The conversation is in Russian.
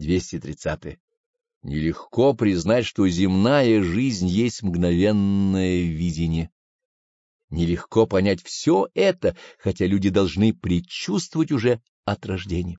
230. Нелегко признать, что земная жизнь есть мгновенное видение. Нелегко понять все это, хотя люди должны предчувствовать уже от рождения.